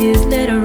years later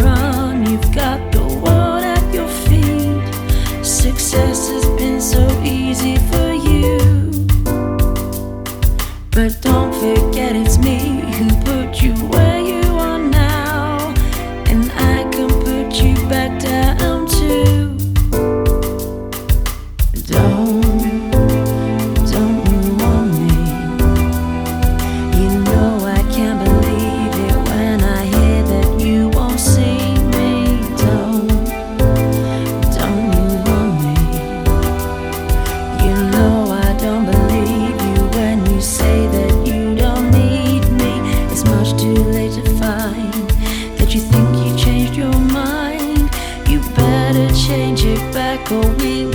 you think you changed your mind, you better change it back or we'll.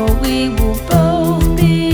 for we will both be.